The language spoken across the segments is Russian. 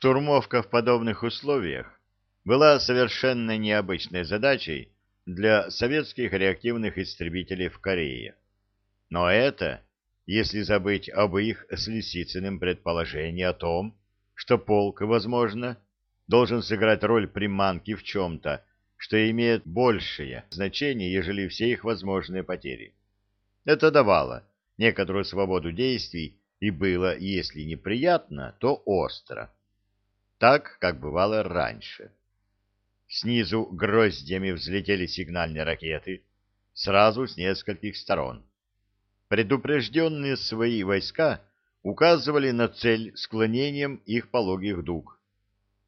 Штурмовка в подобных условиях была совершенно необычной задачей для советских реактивных истребителей в Корее. Но это, если забыть об их с Лисицыным предположении о том, что полк, возможно, должен сыграть роль приманки в чем-то, что имеет большее значение, ежели все их возможные потери. Это давало некоторую свободу действий и было, если неприятно, то остро. Так, как бывало раньше. Снизу гроздьями взлетели сигнальные ракеты, сразу с нескольких сторон. Предупрежденные свои войска указывали на цель склонением их пологих дуг,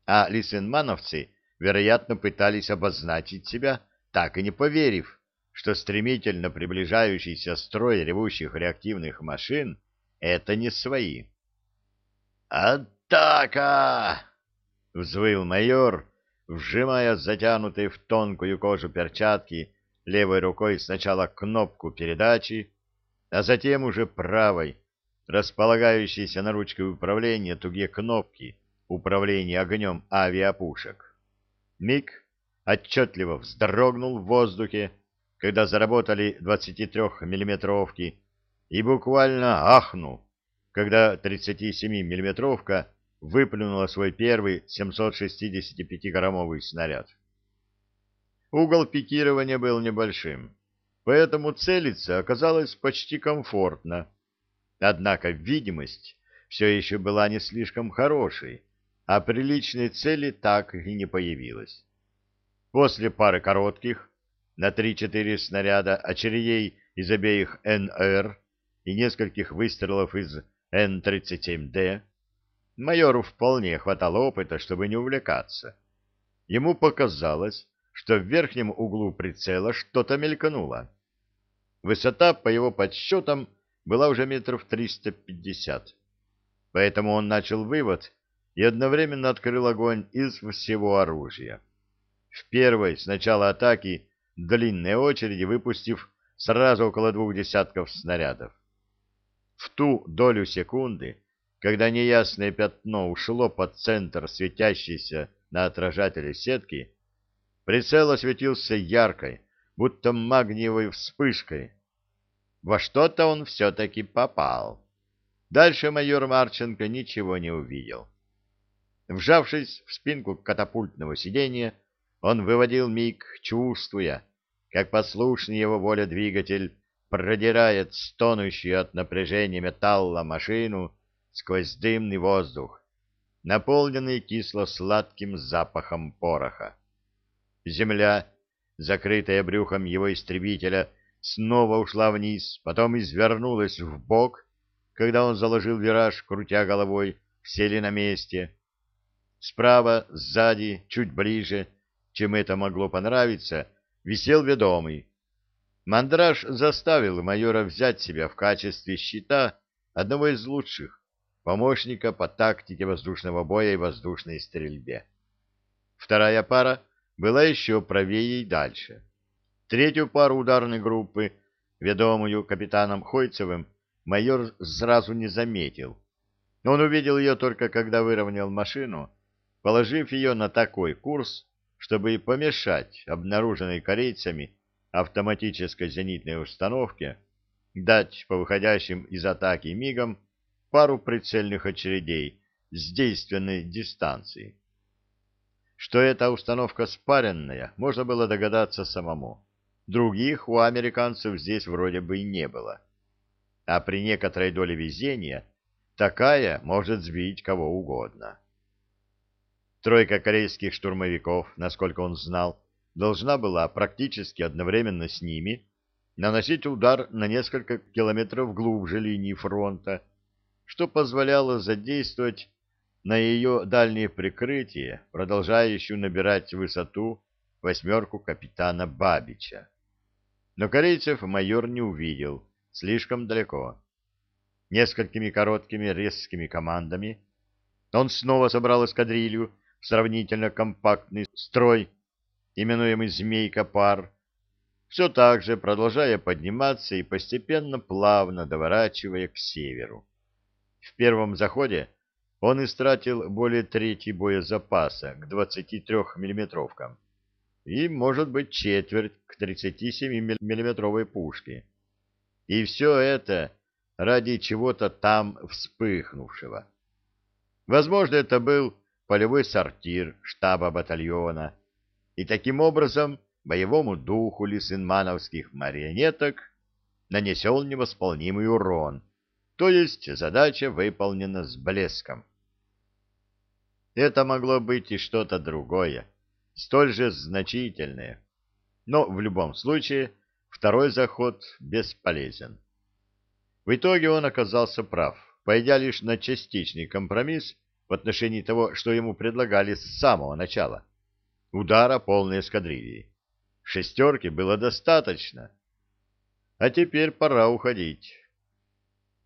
а лисенмановцы, вероятно, пытались обозначить себя, так и не поверив, что стремительно приближающийся строй ревущих реактивных машин — это не свои. «Атака!» — взвыл майор, вжимая затянутые в тонкую кожу перчатки левой рукой сначала кнопку передачи, а затем уже правой, располагающейся на ручке управления туге кнопки управления огнем авиапушек. Миг отчетливо вздрогнул в воздухе, когда заработали 23-миллиметровки, и буквально ахнул, когда 37-миллиметровка выплюнула свой первый 765-граммовый снаряд. Угол пикирования был небольшим, поэтому целиться оказалось почти комфортно. Однако видимость все еще была не слишком хорошей, а приличной цели так и не появилось. После пары коротких, на 3-4 снаряда очередей из обеих НР и нескольких выстрелов из Н-37Д, майору вполне хватало опыта, чтобы не увлекаться. Ему показалось, что в верхнем углу прицела что-то мелькнуло. Высота, по его подсчетам, была уже метров триста пятьдесят. Поэтому он начал вывод и одновременно открыл огонь из всего оружия. В первой, с начала атаки, длинной очереди, выпустив сразу около двух десятков снарядов. В ту долю секунды, когда неясное пятно ушло под центр светящейся на отражателе сетки, прицел осветился яркой, будто магниевой вспышкой. Во что-то он все-таки попал. Дальше майор Марченко ничего не увидел. Вжавшись в спинку катапультного сиденья, он выводил миг, чувствуя, как послушный его воля двигатель продирает стонущую от напряжения металла машину сквозь дымный воздух, наполненный кисло-сладким запахом пороха. Земля, закрытая брюхом его истребителя, снова ушла вниз, потом извернулась в бок, когда он заложил вираж, крутя головой, все ли на месте. Справа, сзади, чуть ближе, чем это могло понравиться, висел ведомый. Мандраж заставил майора взять себя в качестве щита одного из лучших, помощника по тактике воздушного боя и воздушной стрельбе. Вторая пара была еще правее и дальше. Третью пару ударной группы, ведомую капитаном Хойцевым, майор сразу не заметил. Он увидел ее только когда выровнял машину, положив ее на такой курс, чтобы помешать обнаруженной корейцами автоматической зенитной установке дать по выходящим из атаки мигам пару прицельных очередей с действенной дистанции. Что эта установка спаренная, можно было догадаться самому. Других у американцев здесь вроде бы и не было. А при некоторой доле везения такая может сбить кого угодно. Тройка корейских штурмовиков, насколько он знал, должна была практически одновременно с ними наносить удар на несколько километров глубже линии фронта, что позволяло задействовать на ее дальнее прикрытие, продолжающую набирать высоту восьмерку капитана Бабича. Но корейцев майор не увидел, слишком далеко. Несколькими короткими резкими командами он снова собрал эскадрилью сравнительно компактный строй, именуемый «Змейка-пар», все так же продолжая подниматься и постепенно плавно доворачивая к северу. В первом заходе он истратил более трети боезапаса к 23-миллиметровкам и, может быть, четверть к 37-миллиметровой пушке. И все это ради чего-то там вспыхнувшего. Возможно, это был полевой сортир штаба батальона, и таким образом боевому духу лисынмановских марионеток нанесен невосполнимый урон, то есть задача выполнена с блеском. Это могло быть и что-то другое, столь же значительное, но в любом случае второй заход бесполезен. В итоге он оказался прав, пойдя лишь на частичный компромисс в отношении того, что ему предлагали с самого начала. Удара полной эскадрильи. Шестерки было достаточно. А теперь пора уходить.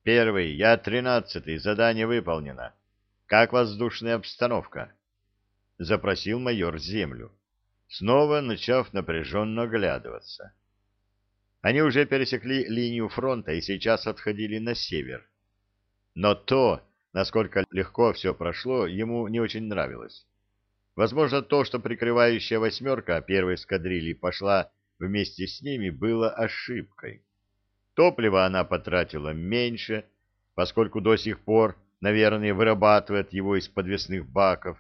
Первый, я тринадцатый, задание выполнено. Как воздушная обстановка? Запросил майор землю, снова начав напряженно оглядываться. Они уже пересекли линию фронта и сейчас отходили на север. Но то, насколько легко все прошло, ему не очень нравилось. Возможно, то, что прикрывающая восьмерка первой эскадрильи пошла вместе с ними, было ошибкой. Топлива она потратила меньше, поскольку до сих пор, наверное, вырабатывает его из подвесных баков.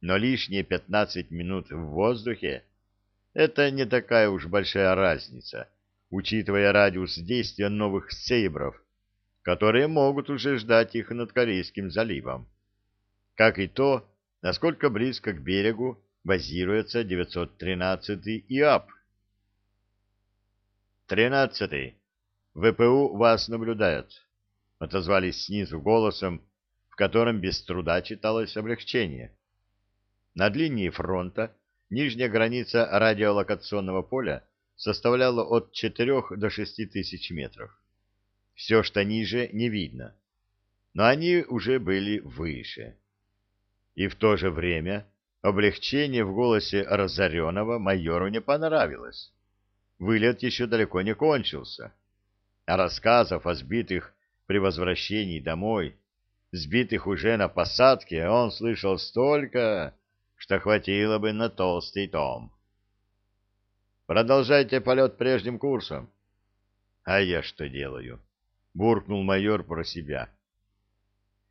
Но лишние 15 минут в воздухе — это не такая уж большая разница, учитывая радиус действия новых сейбров, которые могут уже ждать их над Корейским заливом. Как и то, насколько близко к берегу базируется 913-й ИАП. 13-й. ВПУ вас наблюдают. Отозвались снизу голосом, в котором без труда читалось облегчение. Над линией фронта нижняя граница радиолокационного поля составляла от 4 до 6 тысяч метров. Все, что ниже, не видно. Но они уже были выше. И в то же время облегчение в голосе разоренного майору не понравилось. Вылет еще далеко не кончился. А рассказов о сбитых при возвращении домой, сбитых уже на посадке, он слышал столько, что хватило бы на толстый том. «Продолжайте полет прежним курсом». «А я что делаю?» — буркнул майор про себя.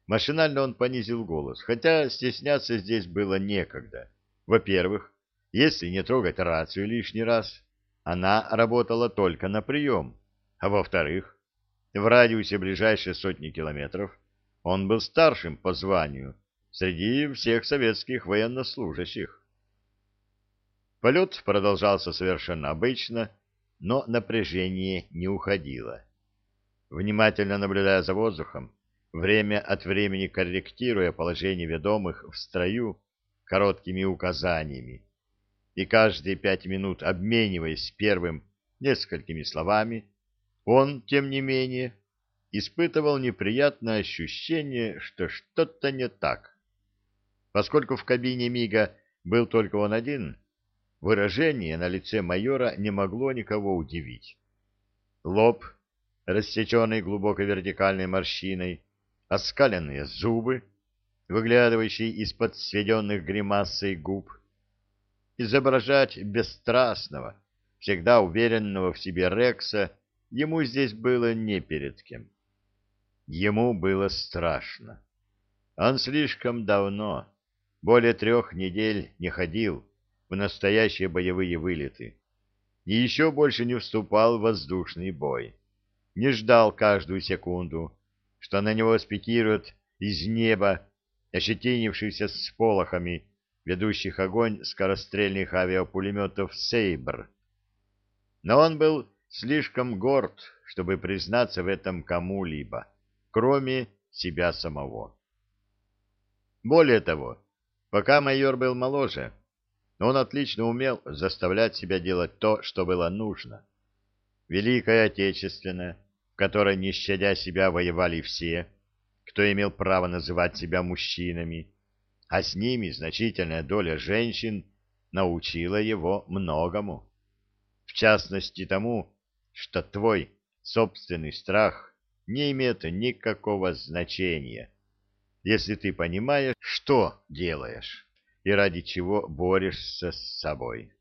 Машинально он понизил голос, хотя стесняться здесь было некогда. Во-первых, если не трогать рацию лишний раз, она работала только на прием, а во-вторых, в радиусе ближайшей сотни километров он был старшим по званию среди всех советских военнослужащих. Полет продолжался совершенно обычно, но напряжение не уходило. Внимательно наблюдая за воздухом, время от времени корректируя положение ведомых в строю короткими указаниями, и каждые пять минут обмениваясь первым несколькими словами, он, тем не менее, испытывал неприятное ощущение, что что-то не так. Поскольку в кабине Мига был только он один, выражение на лице майора не могло никого удивить. Лоб, рассеченный глубокой вертикальной морщиной, оскаленные зубы, выглядывающие из-под сведенных гримасой губ. Изображать бесстрастного, всегда уверенного в себе Рекса ему здесь было не перед кем. Ему было страшно. Он слишком давно, более трех недель, не ходил в настоящие боевые вылеты и еще больше не вступал в воздушный бой, не ждал каждую секунду, что на него спикирует из неба, ощетинившийся с полохами, ведущих огонь скорострельных авиапулеметов «Сейбр». Но он был слишком горд, чтобы признаться в этом кому-либо, кроме себя самого. Более того, пока майор был моложе, он отлично умел заставлять себя делать то, что было нужно. Великая Отечественная, которой, не щадя себя, воевали все, кто имел право называть себя мужчинами, а с ними значительная доля женщин научила его многому. В частности тому, что твой собственный страх не имеет никакого значения, если ты понимаешь, что делаешь и ради чего борешься с собой.